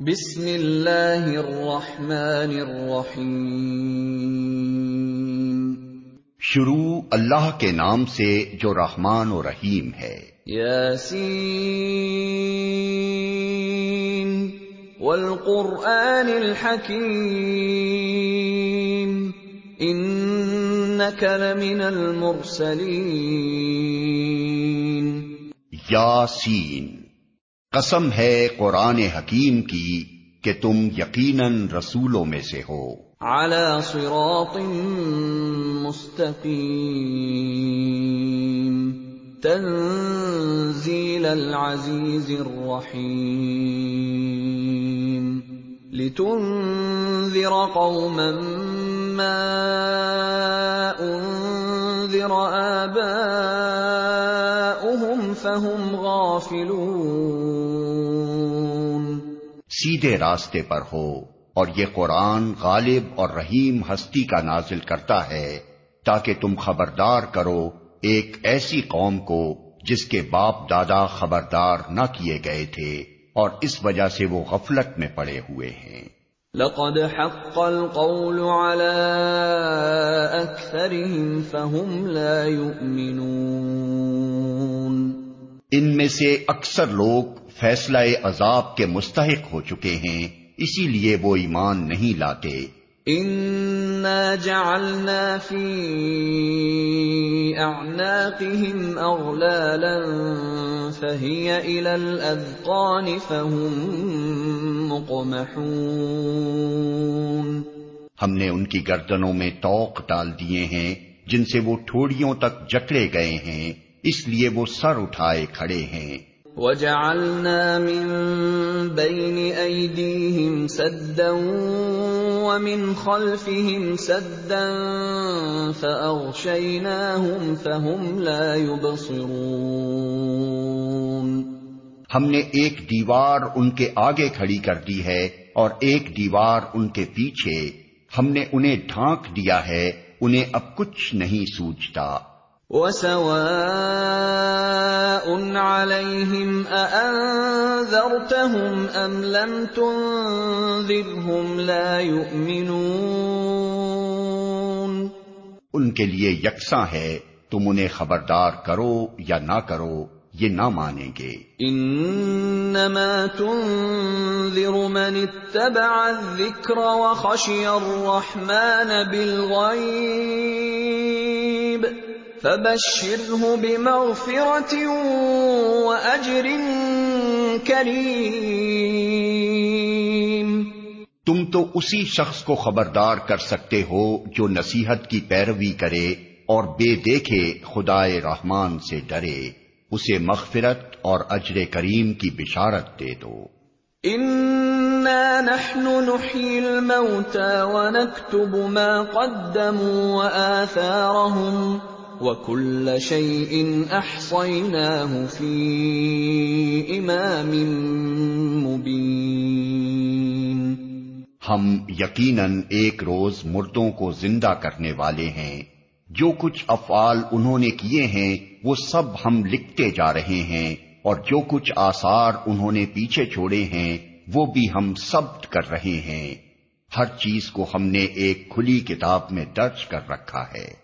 بسم اللہ الرحمن الرحیم۔ شروع اللہ کے نام سے جو رحمان و رحیم ہے۔ یاسین والقرآن الحکیم۔ انک لمن المرسلین۔ یاسین۔ قسم ہے قرآن حکیم کی کہ تم یقیناً رسولوں میں سے ہو۔ على صراط مستقیم تنزیل العزیز الرحیم لتنذر قوما ما انذر آباؤهم فهم غافلون سیدھے راستے پر ہو اور یہ قرآن غالب اور رحیم ہستی کا نازل کرتا ہے تاکہ تم خبردار کرو ایک ایسی قوم کو جس کے باپ دادا خبردار نہ کیے گئے تھے اور اس وجہ سے وہ غفلت میں پڑے ہوئے ہیں۔ لقد حق القول على اكثرهم فهم لا يؤمنون۔ ان میں سے اکثر لوگ فیصلہ عذاب کے مستحق ہو چکے ہیں اسی لیے وہ ایمان نہیں لاتے۔ جعلنا في اعناقهم اغلالا فهي الى الاذقان فهم مقمحون۔ ہم نے ان کی گردنوں میں توق ڈال دیے ہیں جن سے وہ ٹھوڑیوں تک جکڑے گئے ہیں۔ اس لیے وہ سر اٹھائے کھڑے ہیں۔ وَجَعَلْنَا مِن بَيْنِ أَيْدِيهِمْ سَدًّا وَمِنْ خَلْفِهِمْ سَدًّا فَأَغْشَيْنَاهُمْ فَهُمْ لَا يُبْصِرُونَ۔ ہم نے ایک دیوار ان کے آگے کھڑی کر دی ہے اور ایک دیوار ان کے پیچھے۔ ہم نے انہیں ڈھانک دیا ہے انہیں اب کچھ نہیں سوچتا۔ وَسَوَاءٌ عَلَيْهِمْ أَأَنذَرْتَهُمْ أَمْ لَمْ تُنذِرْهُمْ لَا يُؤْمِنُونَ ان کے لیے یکساں ہے تم انہیں خبردار کرو یا نہ کرو یہ نہ مانیں گے۔ انما تنذر من اتبع الذکر وخشی الرحمن بالغیب فبشره بمغفرة وأجر كريم. تم تو اسی شخص کو خبردار کر سکتے ہو جو نصیحت کی پیروی کرے اور بے دیکھے خدائے رحمان سے ڈرے اسے مغفرت اور اجر کریم کی بشارت دے دو۔ نحن نحيي الموتى ونكتب ما قدموا وآثارهم وَكُلَّ شَيْءٍ أَحْصَيْنَاهُ فِي إِمَامٍ مُبِينٍ ہم یقیناً ایک روز مردوں کو زندہ کرنے والے ہیں۔ جو کچھ افعال انہوں نے کیے ہیں، وہ سب ہم لکھتے جا رہے ہیں۔ اور جو کچھ آثار انہوں نے پیچھے چھوڑے ہیں، وہ بھی ہم سبت کر رہے ہیں۔ ہر چیز کو ہم نے ایک کھلی کتاب میں درج کر رکھا ہے۔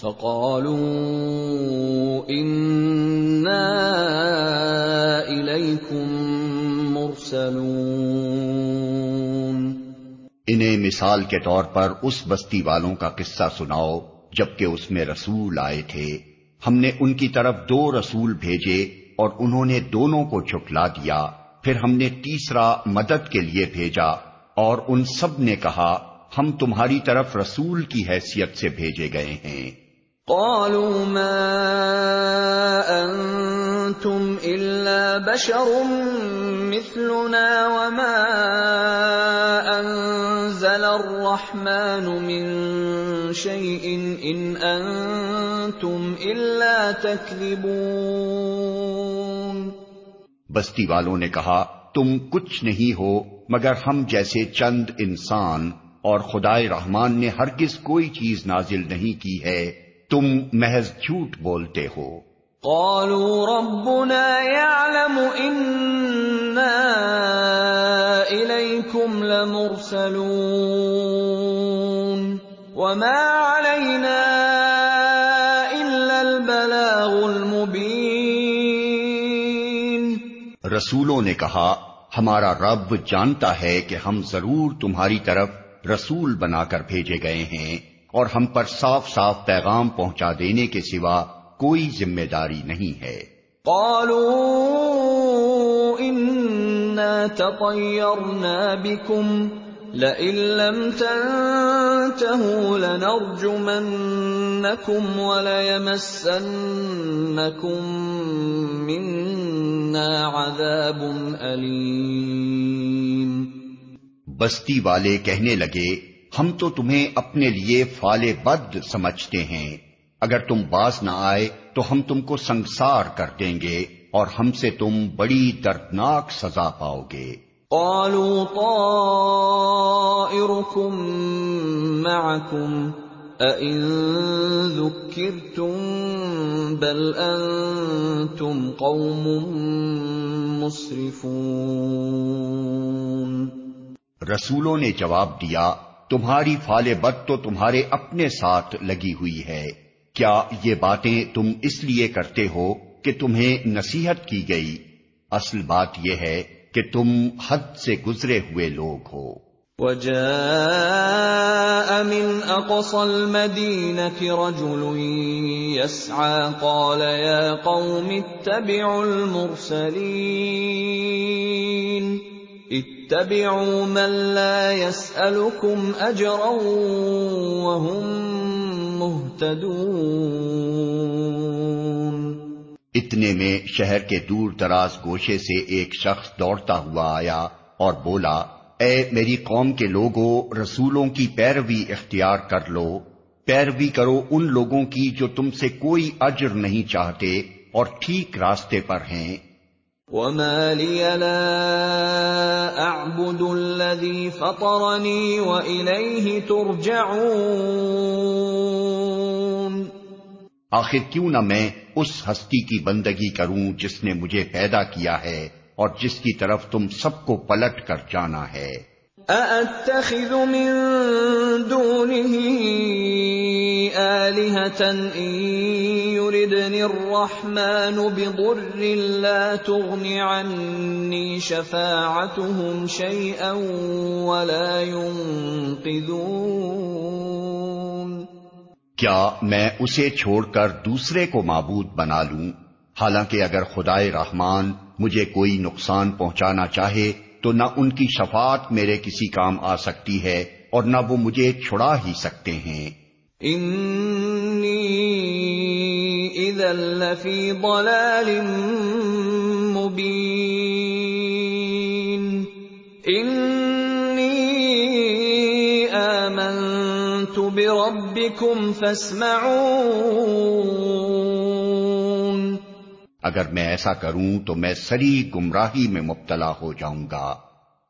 فقالوا انا اليكم مرسلون انہیں مثال کے طور پر اس بستی والوں کا قصہ سناؤ، جبکہ اس میں رسول آئے تھے۔ ہم نے ان کی طرف دو رسول بھیجے اور انہوں نے دونوں کو چھٹلا دیا۔ پھر ہم نے تیسرا مدد کے لیے بھیجا اور ان سب نے کہا، ہم تمہاری طرف رسول کی حیثیت سے بھیجے گئے ہیں۔ قالوا ما انتم الا بشر مثلنا وما انزل الرحمن من شيء ان انتم الا تكذبون. بستی والوں نے کہا، تم کچھ نہیں ہو، مگر ہم جیسے چند انسان اور خدائے رحمان نے ہرگز کوئی چیز نازل نہیں کی ہے۔ تم محض جھوٹ بولتے ہو۔ قالوا ربنا يعلم اننا اليكم لمرسلون وما علينا الا البلاغ المبين۔ رسولوں نے کہا ہمارا رب جانتا ہے کہ ہم ضرور تمہاری طرف رسول بنا کر بھیجے گئے ہیں۔ اور ہم پر صاف صاف پیغام پہنچا دینے کے سوا کوئی ذمہ داری نہیں ہے۔ قالوا انا تطيرنا بكم لئن لم تنتهوا لنرجمنكم وليمسنكم منا عذاب اليم بستی والے کہنے لگے ہم تو تمہیں اپنے لیے فالے بد سمجھتے ہیں۔ اگر تم باز نہ آئے تو ہم تم کو سنسار کر دیں گے اور ہم سے تم بڑی دردناک سزا پاؤ گے۔ قالوا طائركم معكم أئن ذكرتم بل أنتم قوم مسرفون۔ رسولوں نے جواب دیا تمہاری فال بد تو تمہارے اپنے ساتھ لگی ہوئی ہے۔ کیا یہ باتیں تم اس لیے کرتے ہو کہ تمہیں نصیحت کی گئی؟ اصل بات یہ ہے کہ تم حد سے گزرے ہوئے لوگ ہو۔ وجاء من اقصى المدينه رجل يسعى، قال يا قوم اتبعوا المرسلين۔ اتبعوا من لا يسالكم اجرا وهم مهتدون اتنے میں شہر کے دور دراز گوشے سے ایک شخص دوڑتا ہوا آیا اور بولا، اے میری قوم کے لوگوں رسولوں کی پیروی اختیار کر لو۔ پیروی کرو ان لوگوں کی جو تم سے کوئی اجر نہیں چاہتے اور ٹھیک راستے پر ہیں۔ وما لي لا اعبد الذي فطرني واليه ترجعون آخر کیوں نہ میں اس ہستی کی بندگی کروں جس نے مجھے پیدا کیا ہے اور جس کی طرف تم سب کو پلٹ کر جانا ہے؟ أَأَتَّخِذُ مِن دُونِهِ آلِهَةً إِن يُرِدْنِ الرَّحْمَٰنُ بِضُرٍّ لَّا تُغْنِ عَنِّي شَفَاعَتُهُمْ شَيْئًا وَلَا يُنقِذُونَ کیا میں اسے چھوڑ کر دوسرے کو معبود بنا لوں؟ حالانکہ اگر خدائے رحمان مجھے کوئی نقصان پہنچانا چاہے تو نہ ان کی شفاعت میرے کسی کام آ سکتی ہے اور نہ وہ مجھے چھڑا ہی سکتے ہیں۔ انی اذا لفی ضلال مبین انی آمنت بربکم فاسمعون اگر میں ایسا کروں تو میں سری گمراہی میں مبتلا ہو جاؤں گا۔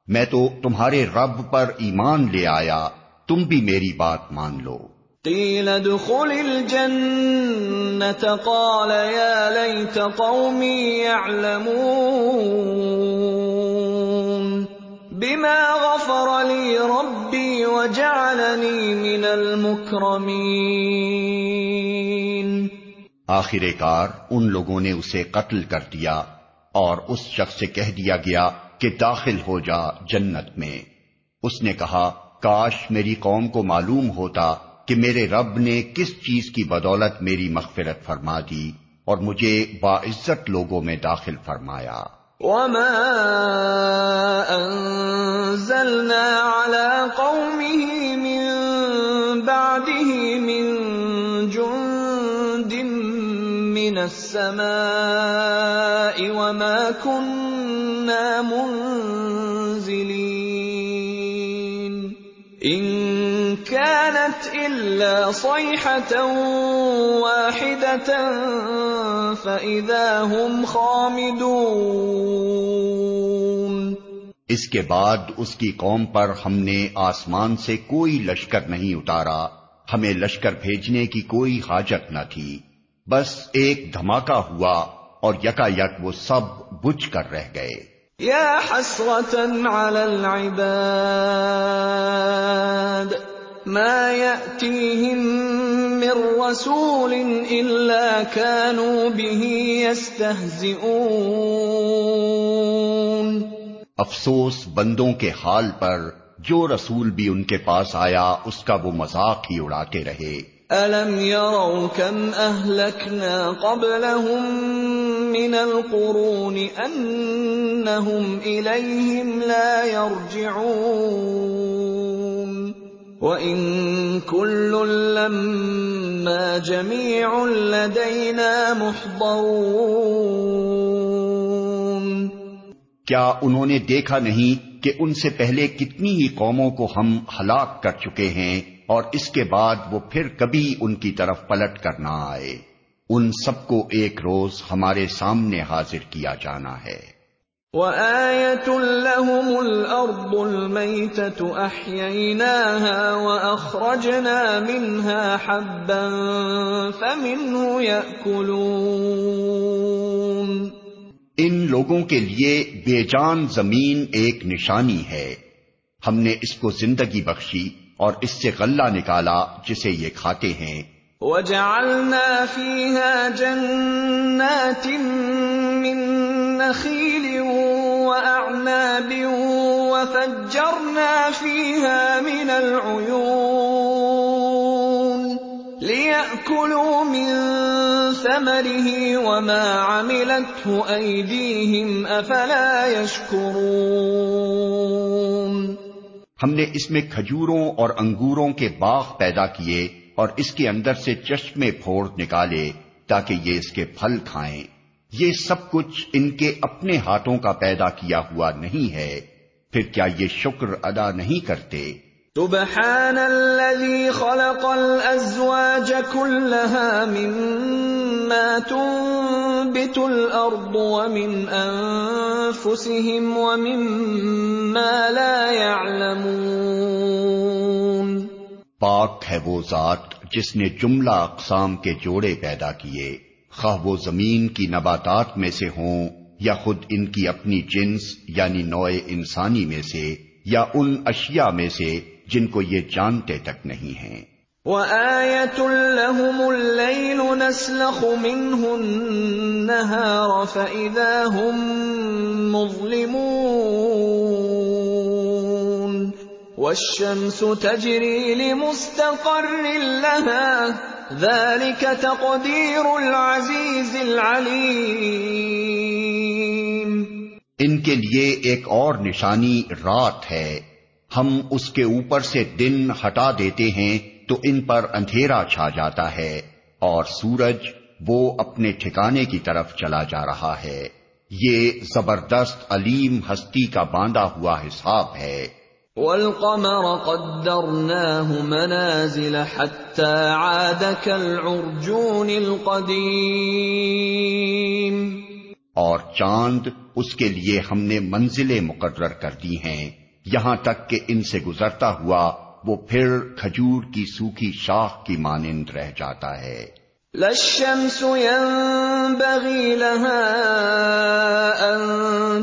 میں تو تمہارے رب پر ایمان لے آیا۔ تم بھی میری بات مان لو۔ قیل ادخل الجنة قال یا لیت قومی یعلمون۔ بما غفر لی ربی وجعلنی من المکرمین۔ آخر کار ان لوگوں نے اسے قتل کر دیا اور اس شخص سے کہہ دیا گیا کہ داخل ہو جا جنت میں۔ اس نے کہا، کاش میری قوم کو معلوم ہوتا کہ میرے رب نے کس چیز کی بدولت میری مغفرت فرما دی اور مجھے باعزت لوگوں میں داخل فرمایا۔ وما انزلنا على قومه من بعده من جند من السماء وما كنا منزلين. ان كانت الا صيحه واحده فاذا هم خامدون. اس کے بعد اس کی قوم پر ہم نے آسمان سے کوئی لشکر نہیں اتارا، ہمیں لشکر بھیجنے کی کوئی حاجت نہ تھی۔ بس ایک دھماکہ ہوا اور یکا یک وہ سب بجھ کر رہ گئے۔ یا حسرة على العباد ما يأتيهم من رسول إلا كانوا به يستهزئون افسوس بندوں کے حال پر جو رسول بھی ان کے پاس آیا اس کا وہ مذاق ہی اڑاتے رہے۔ أَلَمْ يَرَوْا كَمْ أَهْلَكْنَا قَبْلَهُمْ مِنَ الْقُرُونِ أَنَّهُمْ إِلَيْهِمْ لَا يَرْجِعُونَ وَإِن كُلٌّ لَّمَّا جَمِيعٌ لَّدَيْنَا مُحْضَرُونَ کیا انہوں نے دیکھا نہیں کہ ان سے پہلے کتنی ہی قوموں کو ہم ہلاک کر چکے ہیں؟ اور اس کے بعد وہ پھر کبھی ان کی طرف پلٹ کر نہ آئے۔ ان سب کو ایک روز ہمارے سامنے حاضر کیا جانا ہے۔ وَآيَةٌ لَهُمُ الْأَرْضُ الْمَيْتَةُ أَحْيَيْنَاهَا وَأَخْرَجْنَا مِنْهَا حَبًّا فَمِنْهُ يَأْكُلُونَ۔ ان لوگوں کے لیے بے جان زمین ایک نشانی ہے۔ ہم نے اس کو زندگی بخشی۔ اور اس سے غلہ نکالا جسے یہ کھاتے ہیں۔ وَجَعَلْنَا فِيهَا جَنَّاتٍ مِّن نَخِيلٍ وَأَعْنَابٍ وَفَجَّرْنَا فِيهَا مِنَ الْعُيُونِ لِيَأْكُلُوا مِن ثَمَرِهِ وَمَا عَمِلَتْهُ أَيْدِيهِمْ أَفَلَا يَشْكُرُونَ ہم نے اس میں کھجوروں اور انگوروں کے باغ پیدا کیے اور اس کے اندر سے چشمے پھوڑ نکالے تاکہ یہ اس کے پھل کھائیں۔ یہ سب کچھ ان کے اپنے ہاتھوں کا پیدا کیا ہوا نہیں ہے۔ پھر کیا یہ شکر ادا نہیں کرتے؟ سبحان الذي خلق الازواج كلها مما تنبت الارض ومن انفسهم ومما لا يعلمون۔ پاک ہے وہ ذات جس نے جملہ اقسام کے جوڑے پیدا کیے۔ خواہ وہ زمین کی نباتات میں سے ہوں یا خود ان کی اپنی جنس یعنی نوع انسانی میں سے یا ان اشیاء میں سے جن کو یہ جانتے تک نہیں ہیں۔ وَآيَةٌ لَهُمُ اللَّيْلُ نَسْلَخُ مِنْهُ النَّهَارَ فَإِذَا هُمْ مُظْلِمُونَ وَالشَّمْسُ تَجْرِي لِمُسْتَقَرٍّ لَهَا ذَلِكَ تَقْدِيرُ الْعَزِيزِ الْعَلِيمِ ان کے لیے ایک اور نشانی رات ہے۔ ہم اس کے اوپر سے دن ہٹا دیتے ہیں۔ تو ان پر اندھیرا چھا جاتا ہے اور سورج وہ اپنے ٹھکانے کی طرف چلا جا رہا ہے۔ یہ زبردست علیم ہستی کا باندھا ہوا حساب ہے۔ وَالْقَمَرَ قَدَّرْنَاهُ مَنَازِلَ حَتَّى عَادَ كَالْعُرْجُونِ الْقَدِيمِ۔ اور چاند اس کے لیے ہم نے منزلیں مقرر کر دی ہیں۔ یہاں تک کہ ان سے گزرتا ہوا وہ پھر کھجور کی سوکھی شاخ کی مانند رہ جاتا ہے۔ لَلشَّمْسُ يَنبَغِي لَهَا أَن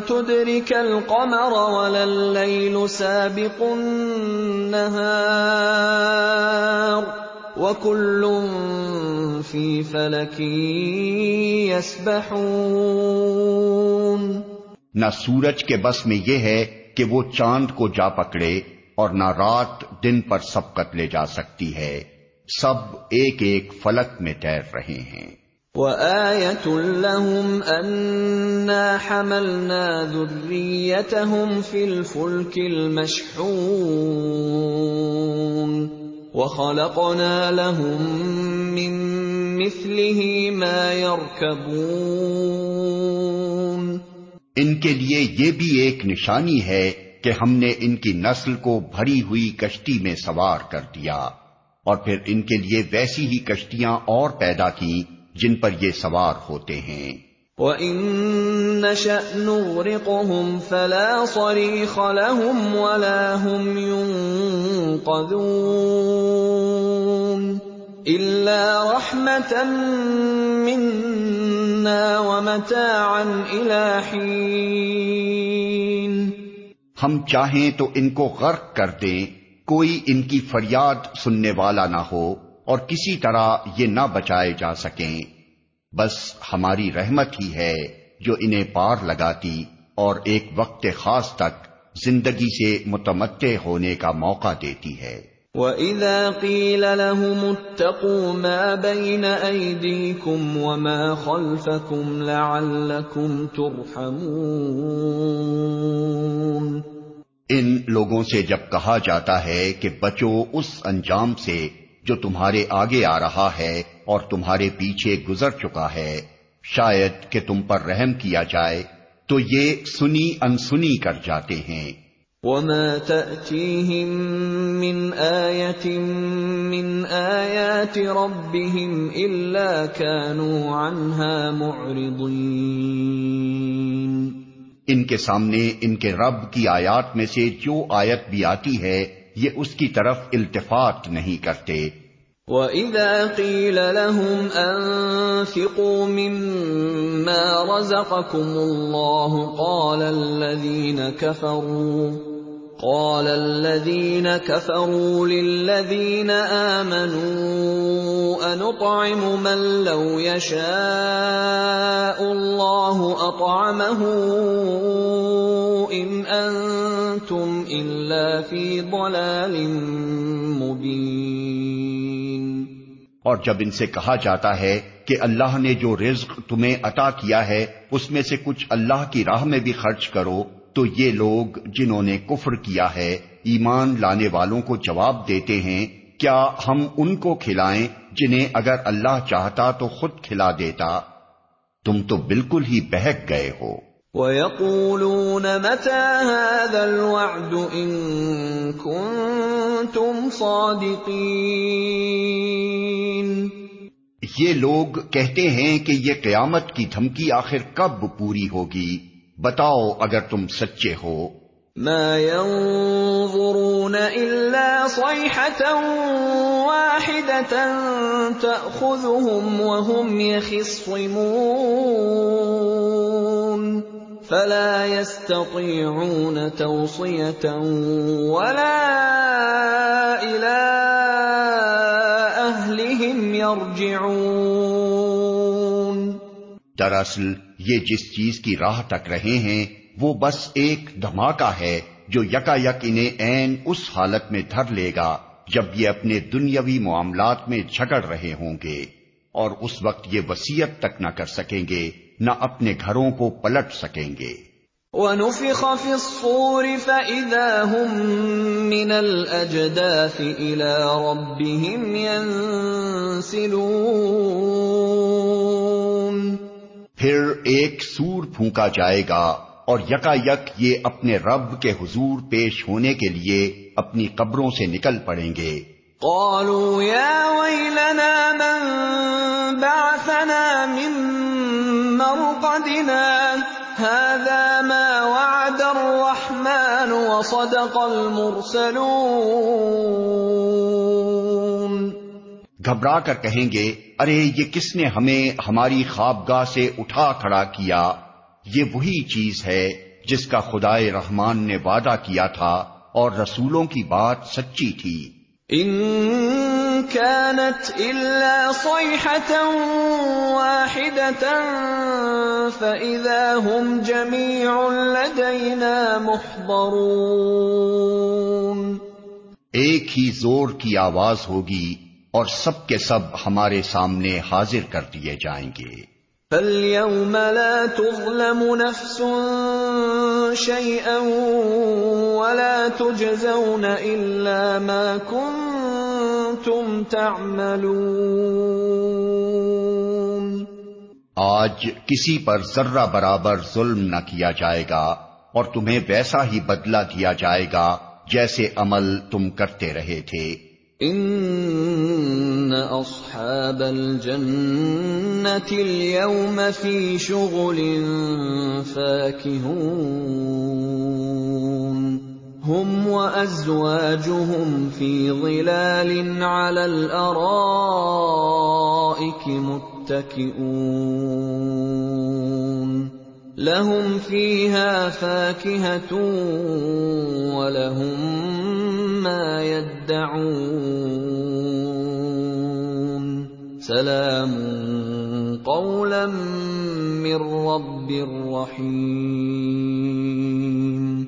تُدْرِكَ الْقَمَرَ وَلَا اللَّيْلُ سَابِقُ النَّهَارِ وَكُلٌّ فِي فَلَكٍ يَسْبَحُونَ۔ نہ سورج کے بس میں یہ ہے کہ وہ چاند کو جا پکڑے اور نہ رات دن پر سبقت لے جا سکتی ہے۔ سب ایک ایک فلک میں تیر رہے ہیں۔ وَآيَةٌ لَهُمْ أَنَّا حَمَلْنَا ذُرِّيَّتَهُمْ فِي الْفُلْكِ الْمَشْحُونِ وَخَلَقْنَا لَهُم مِّن مثله ما يركبون ان کے لیے یہ بھی ایک نشانی ہے کہ ہم نے ان کی نسل کو بھری ہوئی کشتی میں سوار کر دیا اور پھر ان کے لیے ویسی ہی کشتیاں اور پیدا کی جن پر یہ سوار ہوتے ہیں۔ وَإِن نَّشَأْ نُغْرِقْهُمْ فَلَا صَرِيخَ لَهُمْ وَلَا هُمْ يُنقَذُونَ إِلَّا رَحْمَةً مِّنَّا وَمَتَاعًا إِلَىٰ حِينٍ ہم چاہیں تو ان کو غرق کر دیں، کوئی ان کی فریاد سننے والا نہ ہو اور کسی طرح یہ نہ بچائے جا سکیں۔ بس ہماری رحمت ہی ہے جو انہیں پار لگاتی اور ایک وقت خاص تک زندگی سے متمتع ہونے کا موقع دیتی ہے۔ وَإِذَا قِيلَ لَهُمُ اتَّقُوا مَا بَيْنَ أَيْدِيكُمْ وَمَا خَلْفَكُمْ لَعَلَّكُمْ تُرْحَمُونَ۔ ان لوگوں سے جب کہا جاتا ہے کہ بچو اس انجام سے جو تمہارے آگے آ رہا ہے اور تمہارے پیچھے گزر چکا ہے، شاید کہ تم پر رحم کیا جائے، تو یہ سنی انسنی کر جاتے ہیں۔ وَمَا تَأْتِيهِم مِّنْ آيَةٍ مِّنْ آيَاتِ رَبِّهِمْ إِلَّا كَانُوا عَنْهَا مُعْرِضِينَ۔ ان کے سامنے ان کے رب کی آیات میں سے جو آیت بھی آتی ہے، یہ اس کی طرف التفات نہیں کرتے۔ وَإِذَا قِيلَ لَهُمْ أَنفِقُوا مِمَّا رَزَقَكُمُ اللَّهُ قَالَ الَّذِينَ كَفَرُوا قال الذين كفروا للذين آمنوا أنطعم من لو يشاء الله أطعمه إن أنتم إلا في ضلال مبين اور جب ان سے کہا جاتا ہے کہ اللہ نے جو رزق تمہیں عطا کیا ہے، اس میں سے کچھ اللہ کی راہ میں بھی خرچ کرو تو یہ لوگ جنہوں نے کفر کیا ہے ایمان لانے والوں کو جواب دیتے ہیں کیا ہم ان کو کھلائیں جنہیں اگر اللہ چاہتا تو خود کھلا دیتا؟ تم تو بالکل ہی بہک گئے ہو۔ وَيَقُولُونَ مَتَى هَذَا الْوَعْدُ إِن كُنتُمْ صَادِقِينَ۔ یہ لوگ کہتے ہیں کہ یہ قیامت کی دھمکی آخر کب پوری ہوگی؟ بتاؤ اگر تم سچے ہو۔ ما ينظرون إلا صيحة واحدة تأخذهم وهم يخصمون. فلا يستطيعون توصية ولا إلى أهلهم يرجعون. دراصل یہ جس چیز کی راہ تک رہے ہیں، وہ بس ایک دھماکہ ہے جو یکا یک انہیں عین اس حالت میں دھر لے گا جب یہ اپنے دنیاوی معاملات میں جھگڑ رہے ہوں گے۔ اور اس وقت یہ وسیعت تک نہ کر سکیں گے، نہ اپنے گھروں کو پلٹ سکیں گے۔ ونفخ في الصور فإذا هم من الأجداث إلى ربهم ينسلون پھر ایک سور پھونکا جائے گا اور یکا یک یہ اپنے رب کے حضور پیش ہونے کے لیے اپنی قبروں سے نکل پڑیں گے۔ قالوا يا ويلنا من بعثنا من مرقدنا؟ هذا ما وعد الرحمن وصدق المرسلون. گھبرا کر کہیں گے ارے یہ کس نے ہمیں ہماری خوابگاہ سے اٹھا کھڑا کیا؟ یہ وہی چیز ہے جس کا خدائے رحمان نے وعدہ کیا تھا اور رسولوں کی بات سچی تھی۔ ان كانت الا صيحه واحده فاذا هم جميع لدينا محضرون۔ ایک ہی زور کی آواز ہوگی اور سب کے سب ہمارے سامنے حاضر کر دیے جائیں گے۔ فاليوم لا تظلم نفس شيئا ولا تجزون الا ما كنتم تعملون۔ آج کسی پر ذرہ برابر ظلم نہ کیا جائے گا اور تمہیں ویسا ہی بدلہ دیا جائے گا جیسے عمل تم کرتے رہے تھے۔ ان اصحاب الجنة اليوم في شغل فاكهون. هم وازواجهم في ظلال على الارائك متكئون. لهم فيها فاكهة ولهم ما يدعون. سلام قولا من رب رحيم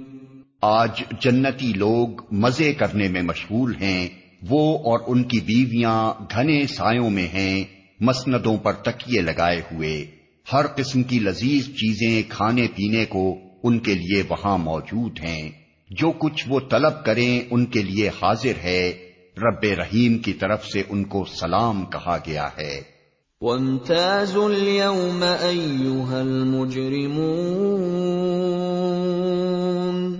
آج جنتی لوگ مزے کرنے میں مشغول ہیں، وہ اور ان کی بیویاں گھنے سایوں میں ہیں، مسندوں پر تکیے لگائے ہوئے۔ ہر قسم کی لذیذ چیزیں کھانے پینے کو ان کے لیے وہاں موجود ہیں۔ جو کچھ وہ طلب کریں ان کے لیے حاضر ہے رب رحیم کی طرف سے ان کو سلام کہا گیا ہے۔ وَامْتَازُوا الْيَوْمَ أَيُّهَا الْمُجْرِمُونَ۔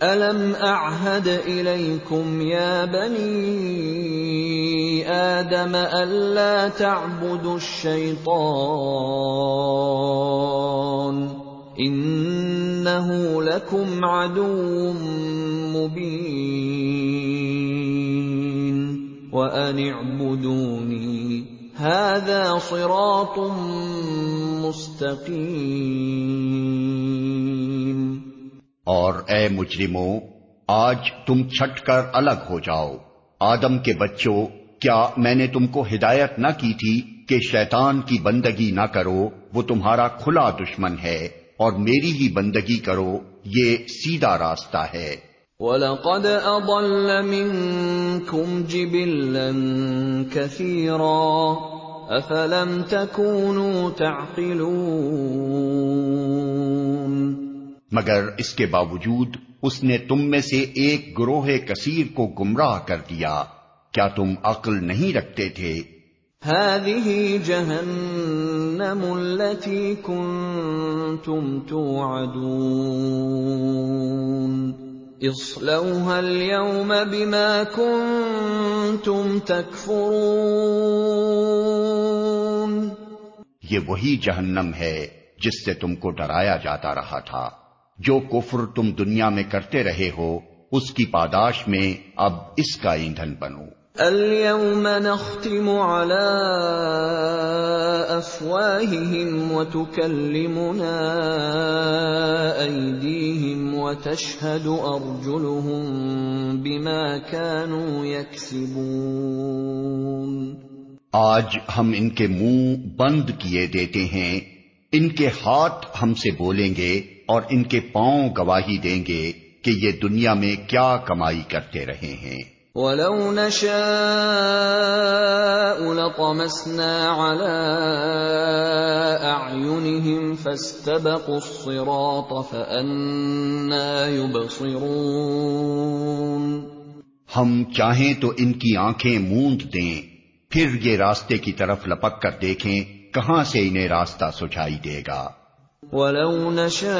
أَلَمْ أَعْهَدْ إِلَيْكُمْ يَا بَنِي آدَمَ أَلَّا تَعْبُدُوا الشَّيْطَانَ؟ إِنَّهُ لَكُمْ عَدُوٌّ مُّبِينٌ۔ وَأَنِ اعْبُدُونِي هَذَا صِرَاطٌ مُّسْتَقِيمٌ اور اے مجرموں، آج تم چھٹ کر الگ ہو جاؤ۔ آدم کے بچوں، کیا میں نے تم کو ہدایت نہ کی تھی کہ شیطان کی بندگی نہ کرو؟ وہ تمہارا کھلا دشمن ہے اور میری ہی بندگی کرو، یہ سیدھا راستہ ہے۔ وَلَقَدْ أَضَلَّ مِنْكُمْ جِبِلًّا كَثِيرًا أَفَلَمْ تَكُونُوا تَعْقِلُونَ مگر اس کے باوجود اس نے تم میں سے ایک گروہ کثیر کو گمراہ کر دیا۔ کیا تم عقل نہیں رکھتے تھے؟ هذه جهنم التي كنتم توعدون اصلوها اليوم بما كنتم تكفرون یہ وہی جہنم ہے جس سے تم کو ڈرایا جاتا رہا تھا۔ جو کفر تم دنیا میں کرتے رہے ہو، اس کی پاداش میں اب اس کا ایندھن بنو۔ اليوم نختم على افواههم وتكلمنا ايديهم وتشهد ارجلهم بما كانوا يكسبون. آج ہم ان کے منہ بند کیے دیتے ہیں، ان کے ہاتھ ہم سے بولیں گے اور ان کے پاؤں گواہی دیں گے کہ یہ دنیا میں کیا کمائی کرتے رہے ہیں۔ وَلَوْ نَشَاءُ لَطَمَسْنَا عَلَىٰ أَعْيُنِهِمْ فَاسْتَبَقُوا الصِّرَاطَ فَأَنَّىٰ يُبْصِرُونَ ہم چاہیں تو ان کی آنکھیں موند دیں، پھر یہ راستے کی طرف لپک کر دیکھیں کہاں سے انہیں راستہ سجھائی دے گا۔ وَلَوْ نَشَاءُ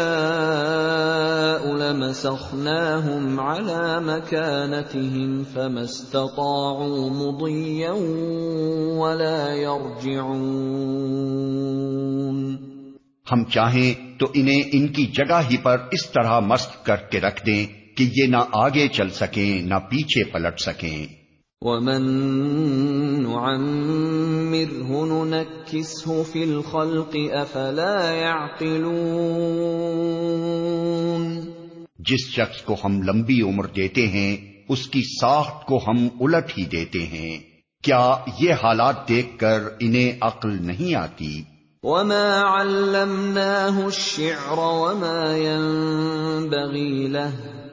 لَمَسَخْنَاهُمْ عَلَىٰ مَكَانَتِهِمْ فَمَا اسْتَطَاعُوا مُضِيًّا وَلَا يَرْجِعُونَ ہم چاہیں تو انہیں ان کی جگہ ہی پر اس طرح مست کر کے رکھ دیں کہ یہ نہ آگے چل سکیں، نہ پیچھے پلٹ سکیں۔ وَمَن نُعَمِّرْهُ نُنَكِّسْهُ فِي الْخَلْقِ أَفَلَا يَعْقِلُونَ جس شخص کو ہم لمبی عمر دیتے ہیں اس کی ساخت کو ہم الٹ ہی دیتے ہیں۔ کیا یہ حالات دیکھ کر انہیں عقل نہیں آتی؟ وَمَا عَلَّمْنَاهُ الشِّعْرَ وَمَا يَنبَغِي لَهُ۔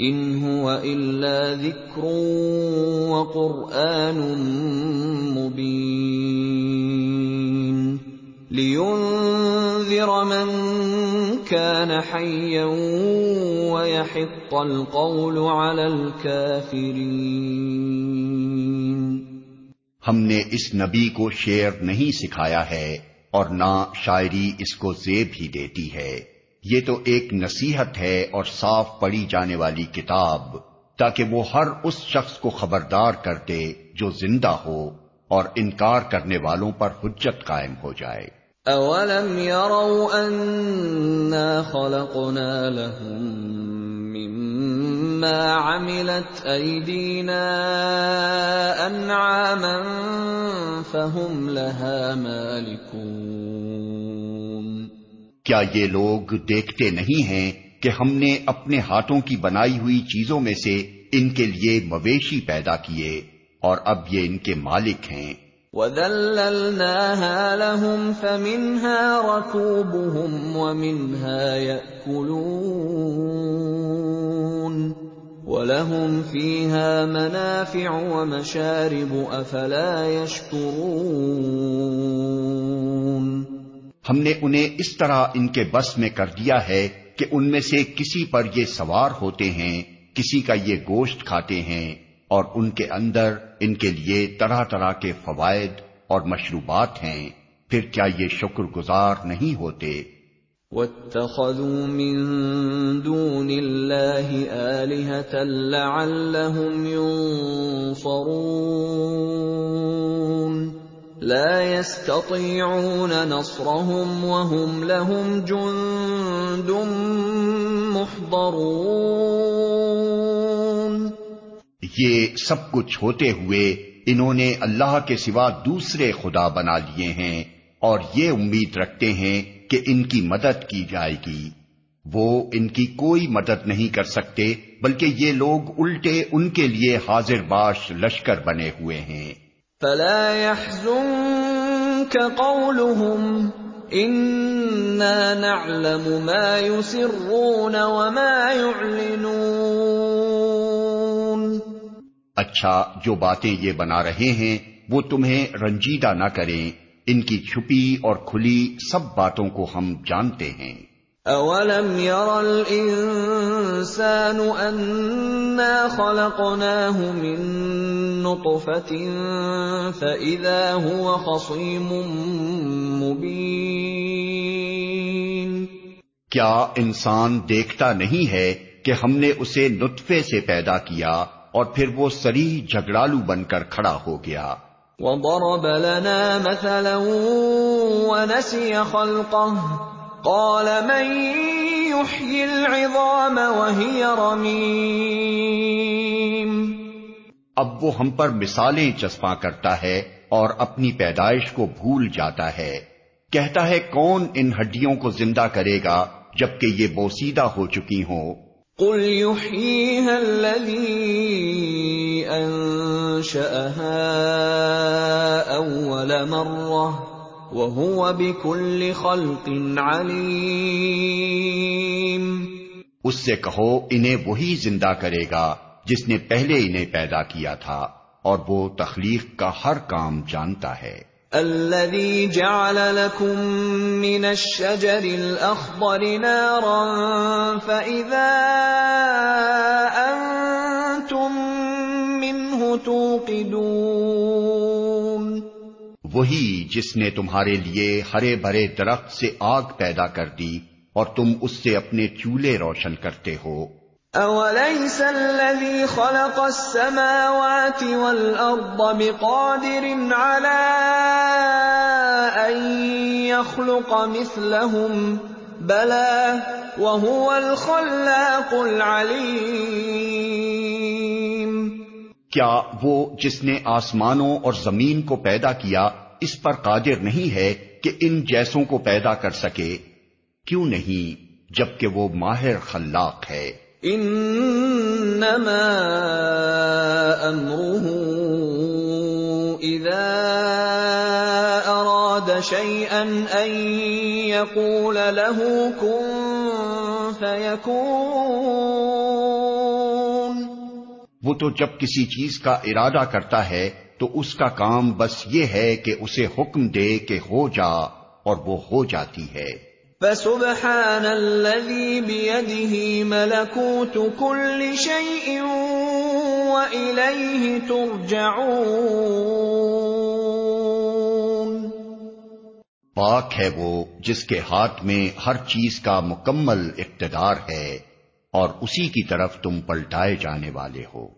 ان هو الا ذکر وقرآن مبین لینذر من كان حیا ويحق القول على الكافرین ہم نے اس نبی کو شعر نہیں سکھایا ہے اور نہ شاعری اس کو زیب ہی دیتی ہے۔ یہ تو ایک نصیحت ہے اور صاف پڑی جانے والی کتاب، تاکہ وہ ہر اس شخص کو خبردار کر دے جو زندہ ہو اور انکار کرنے والوں پر حجت قائم ہو جائے۔ اولم يروا اننا خلقنا لهم مما عملت ايدينا انعاما فهم لها مالكون۔ کیا یہ لوگ دیکھتے نہیں ہیں کہ ہم نے اپنے ہاتھوں کی بنائی ہوئی چیزوں میں سے ان کے لیے مویشی پیدا کیے اور اب یہ ان کے مالک ہیں؟ وَذَلَّلْنَاهَا لَهُمْ فَمِنْهَا رَكُوبُهُمْ وَمِنْهَا يَأْكُلُونَ وَلَهُمْ فِيهَا مَنَافِعُ وَمَشَارِبُ أَفَلَا يَشْكُرُونَ ہم نے انہیں اس طرح ان کے بس میں کر دیا ہے کہ ان میں سے کسی پر یہ سوار ہوتے ہیں، کسی کا یہ گوشت کھاتے ہیں، اور ان کے اندر ان کے لیے طرح طرح کے فوائد اور مشروبات ہیں۔ پھر کیا یہ شکر گزار نہیں ہوتے؟ واتخذوا من دون الله آلهة لعلهم ينصرون يستطيعون نصرهم وهم لهم جند محضرون یہ سب کچھ ہوتے ہوئے انہوں نے اللہ کے سوا دوسرے خدا بنا لیے ہیں اور یہ امید رکھتے ہیں کہ ان کی مدد کی جائے گی۔ وہ ان کی کوئی مدد نہیں کر سکتے بلکہ یہ لوگ الٹے ان کے لیے حاضر باش لشکر بنے ہوئے ہیں۔ فلا قولهم اننا نعلم ما يسرون وما يعلنون اچھا جو باتیں یہ بنا رہے ہیں، وہ تمہیں رنجیدہ نہ کریں۔ ان کی چھپی اور کھلی سب باتوں کو ہم جانتے ہیں۔ اولم ير الانسان انا خلقناه من نطفه فاذا هو خصيم مبين کیا انسان دیکھتا نہیں ہے کہ ہم نے اسے نطفے سے پیدا کیا اور پھر وہ سری جھگڑالو بن کر کھڑا ہو گیا؟ وضرب لنا مثلا ونسي خلقه قال من يحيي العظام وهي رميم؟ اب وہ ہم پر مثالیں چسپاں کرتا ہے اور اپنی پیدائش کو بھول جاتا ہے۔ کہتا ہے کون ان ہڈیوں کو زندہ کرے گا جبکہ یہ بوسیدہ ہو چکی ہوں۔ قل يحييها الذي انشاها اول مره وهو بكل خلق عليم۔ اس سے کہو انہیں وہی زندہ کرے گا جس نے پہلے انہیں پیدا کیا تھا اور وہ تخلیق کا ہر کام جانتا ہے۔ الذي جعل لكم من الشجر الاخضر نارا فاذا انتم منه توقدون۔ وہی جس نے تمہارے لیے ہرے بھرے درخت سے آگ پیدا کر دی اور تم اس سے اپنے چولہے روشن کرتے ہو۔ اوليس الذي خلق السماوات والارض بقادر على ان يخلق مثلهم؟ بلى، وهو الخلاق العليم کیا وہ جس نے آسمانوں اور زمین کو پیدا کیا، اس پر قادر نہیں ہے کہ ان جیسوں کو پیدا کر سکے؟ کیوں نہیں؟ جبکہ وہ ماہر خلاق ہے۔ انما امره اذا اراد شيئا ان يقول له كن فيكون وہ تو جب کسی چیز کا ارادہ کرتا ہے تو اس کا کام بس یہ ہے کہ اسے حکم دے کہ ہو جا اور وہ ہو جاتی ہے۔ فسبحان الذي بيده ملكوت كل شيء واليه ترجعون۔ پاک ہے وہ جس کے ہاتھ میں ہر چیز کا مکمل اقتدار ہے۔ اور اسی کی طرف تم پلٹائے جانے والے ہو۔